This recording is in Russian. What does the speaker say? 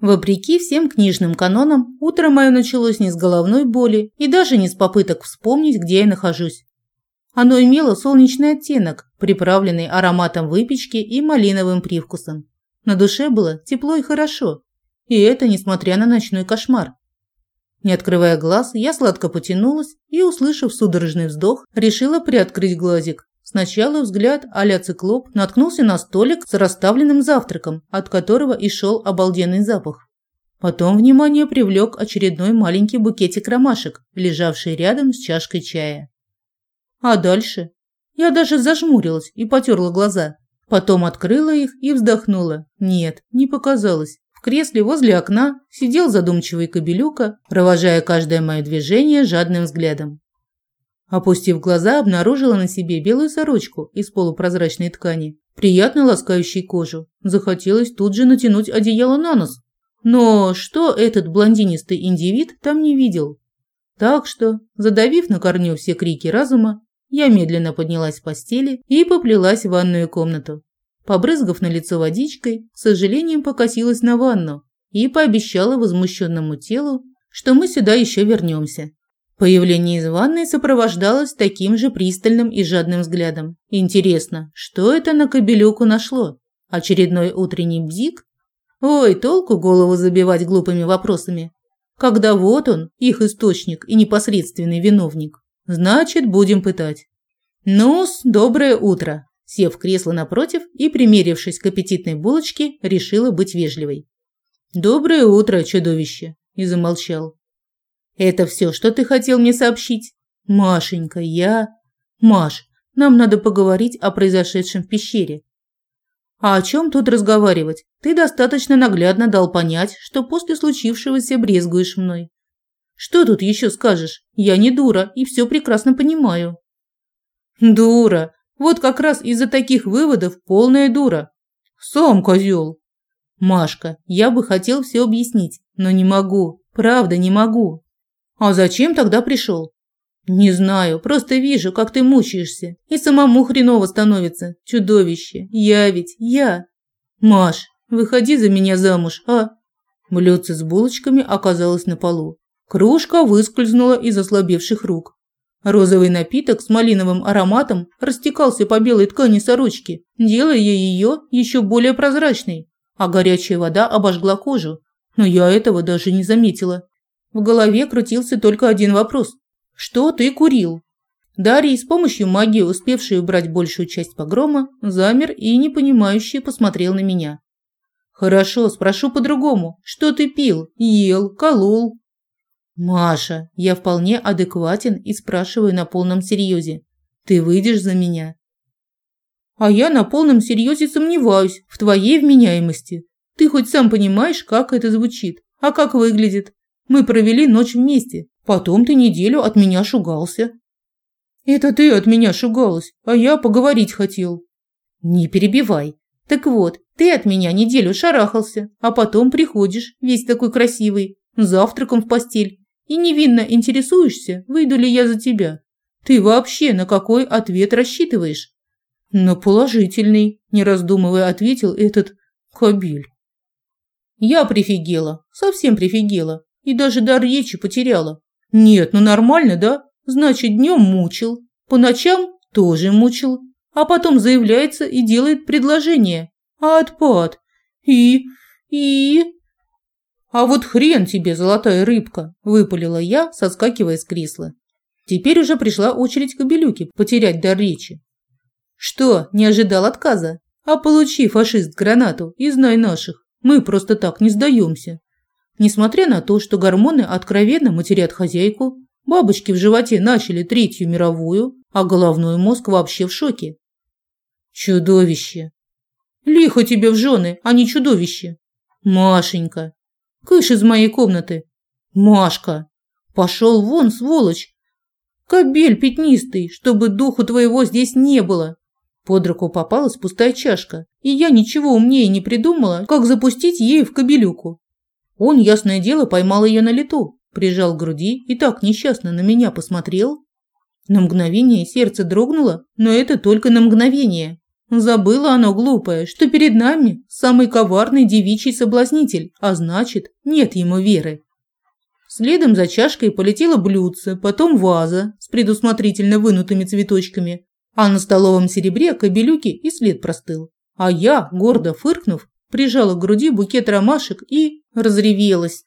Вопреки всем книжным канонам, утро мое началось не с головной боли и даже не с попыток вспомнить, где я нахожусь. Оно имело солнечный оттенок, приправленный ароматом выпечки и малиновым привкусом. На душе было тепло и хорошо, и это несмотря на ночной кошмар. Не открывая глаз, я сладко потянулась и, услышав судорожный вздох, решила приоткрыть глазик. Сначала взгляд а-ля циклоп наткнулся на столик с расставленным завтраком, от которого и шел обалденный запах. Потом внимание привлек очередной маленький букетик ромашек, лежавший рядом с чашкой чая. А дальше? Я даже зажмурилась и потерла глаза. Потом открыла их и вздохнула. Нет, не показалось. В кресле возле окна сидел задумчивый кобелюка, провожая каждое мое движение жадным взглядом. Опустив глаза, обнаружила на себе белую сорочку из полупрозрачной ткани, приятно ласкающей кожу. Захотелось тут же натянуть одеяло на нос. Но что этот блондинистый индивид там не видел? Так что, задавив на корню все крики разума, я медленно поднялась с постели и поплелась в ванную комнату. Побрызгав на лицо водичкой, с сожалением покосилась на ванну и пообещала возмущенному телу, что мы сюда еще вернемся. Появление из ванной сопровождалось таким же пристальным и жадным взглядом. Интересно, что это на кобелюку нашло? Очередной утренний бзик? Ой, толку голову забивать глупыми вопросами. Когда вот он, их источник и непосредственный виновник. Значит, будем пытать. Ну-с, доброе утро. Сев в кресло напротив и примерившись к аппетитной булочке, решила быть вежливой. «Доброе утро, чудовище!» и замолчал. Это все, что ты хотел мне сообщить? Машенька, я... Маш, нам надо поговорить о произошедшем в пещере. А о чем тут разговаривать? Ты достаточно наглядно дал понять, что после случившегося брезгуешь мной. Что тут еще скажешь? Я не дура и все прекрасно понимаю. Дура. Вот как раз из-за таких выводов полная дура. Сам козел. Машка, я бы хотел все объяснить, но не могу. Правда, не могу. А зачем тогда пришел? Не знаю, просто вижу, как ты мучаешься. И самому хреново становится. Чудовище. Я ведь, я. Маш, выходи за меня замуж, а? Блюдце с булочками оказалось на полу. Кружка выскользнула из ослабевших рук. Розовый напиток с малиновым ароматом растекался по белой ткани сорочки, делая ее еще более прозрачной, а горячая вода обожгла кожу. Но я этого даже не заметила. В голове крутился только один вопрос. «Что ты курил?» Дарий, с помощью магии, успевший убрать большую часть погрома, замер и непонимающе посмотрел на меня. «Хорошо, спрошу по-другому. Что ты пил? Ел? Колол?» «Маша, я вполне адекватен и спрашиваю на полном серьезе. Ты выйдешь за меня?» «А я на полном серьезе сомневаюсь в твоей вменяемости. Ты хоть сам понимаешь, как это звучит, а как выглядит? Мы провели ночь вместе. Потом ты неделю от меня шугался. Это ты от меня шугалась, а я поговорить хотел. Не перебивай. Так вот, ты от меня неделю шарахался, а потом приходишь, весь такой красивый, завтраком в постель, и невинно интересуешься, выйду ли я за тебя. Ты вообще на какой ответ рассчитываешь? На положительный, не раздумывая, ответил этот кобель. Я прифигела, совсем прифигела и даже дар речи потеряла. Нет, ну нормально, да? Значит, днем мучил, по ночам тоже мучил, а потом заявляется и делает предложение. Отпад. И... и... А вот хрен тебе, золотая рыбка, выпалила я, соскакивая с кресла. Теперь уже пришла очередь Кобелюки потерять дар речи. Что, не ожидал отказа? А получи, фашист, гранату и знай наших. Мы просто так не сдаемся. Несмотря на то, что гормоны откровенно матерят хозяйку, бабочки в животе начали Третью мировую, а головной мозг вообще в шоке. Чудовище. Лихо тебе в жены, а не чудовище. Машенька. Кыш из моей комнаты. Машка. Пошел вон, сволочь. Кобель пятнистый, чтобы духу твоего здесь не было. Под руку попалась пустая чашка, и я ничего умнее не придумала, как запустить ей в кобелюку. Он, ясное дело, поймал ее на лету, прижал к груди и так несчастно на меня посмотрел. На мгновение сердце дрогнуло, но это только на мгновение. Забыла оно, глупое, что перед нами самый коварный девичий соблазнитель, а значит, нет ему веры. Следом за чашкой полетело блюдце, потом ваза с предусмотрительно вынутыми цветочками, а на столовом серебре кобелюки и след простыл. А я, гордо фыркнув, прижала к груди букет ромашек и разревелась.